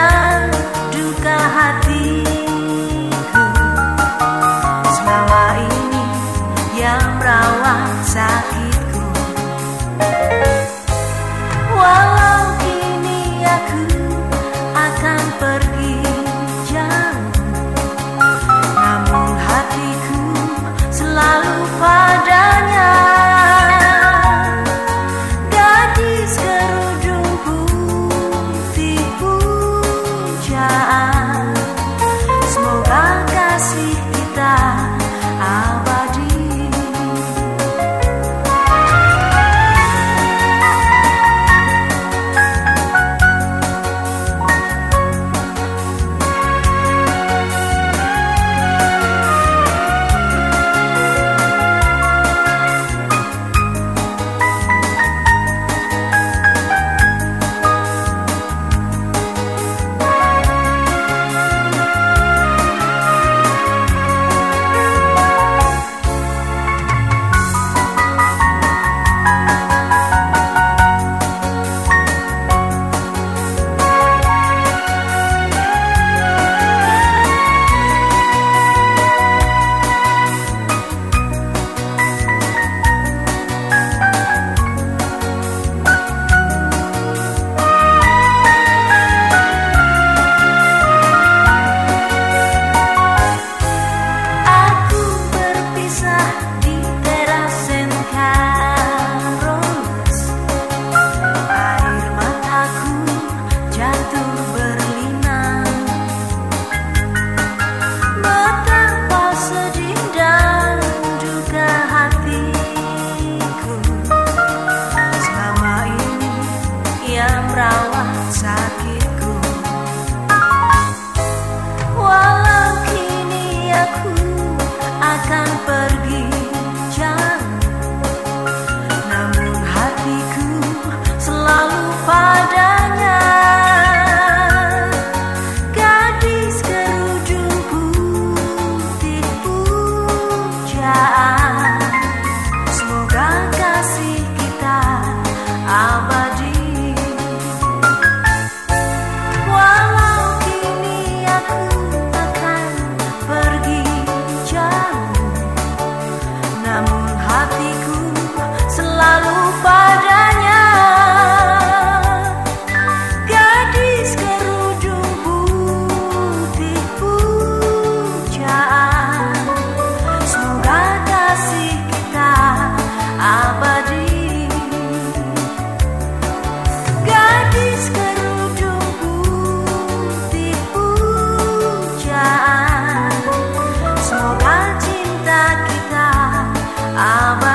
dan duka hatiku. Selama ini yang merawat sakitku. Walau kini aku akan pergi. ah. เรา I'm